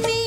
me.